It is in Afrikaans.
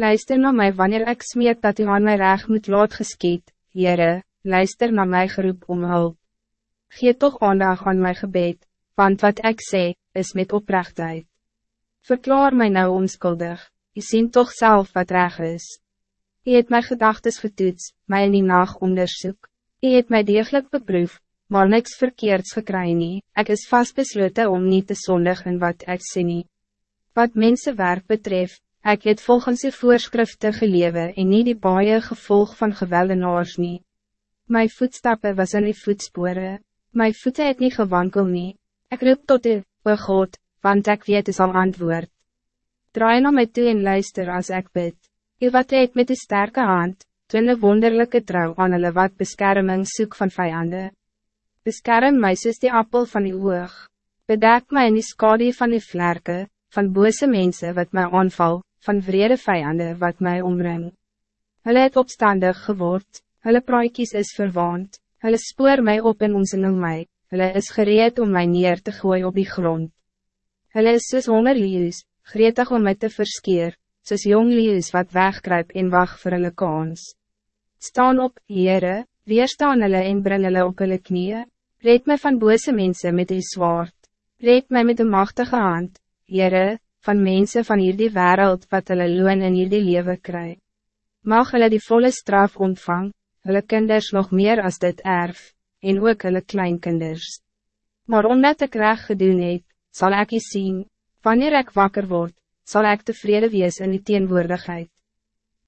Luister naar mij wanneer ik smeek dat u aan mij recht moet laat geskiet, Heere, luister naar mij geroep om hulp. Geef toch aandacht aan mijn gebed, want wat ik zeg, is met oprechtheid. Verklaar mij nou onschuldig, je ziet toch zelf wat reg is. Je het mijn gedachten getoets, mij in die nacht onderzoek. Je het mij degelijk beproef, maar niks verkeerds gekry nie, ek is vastbesloten om niet te zondigen wat ik sê nie. Wat mensenwerk betreft, ik het volgens de voorschriften gelewe en niet die baie gevolg van geweldenaars nie. My voetstappen was in die voetsporen, my voeten het niet gewankel nie, ek roep tot u, o God, want ik weet is al antwoord. Draai na my toe en luister als ik bid, u wat het met die sterke hand, toen een wonderlijke trouw aan hulle wat beskerming soek van vijanden. Beskerm my soos die appel van die oog, bedek my in die skade van die vlerke, van bose mensen wat mij aanval, van vrede vijanden wat mij omring. Hulle het opstandig geword, hulle praaikies is verwaand, hulle spoor mij op en omsingel my, hulle is gereed om mij neer te gooien op die grond. Hulle is soos hongerlius, gretig om mij te verskeer, soos jong lius wat wegkruip en wacht vir hulle kans. Staan op, Heere, weerstaan hulle en bring hulle op hulle knieën, red mij van bose mensen met die zwaard, red mij met de machtige hand, Heere, van mensen van hierdie wereld wat hulle loon in hierdie lewe kry. Mag hulle die volle straf ontvang, hulle kinders nog meer als dit erf, en ook hulle kleinkinders. Maar omdat ik reg gedoen het, sal ek je zien, wanneer ik wakker word, zal ik tevreden wees in die teenwoordigheid.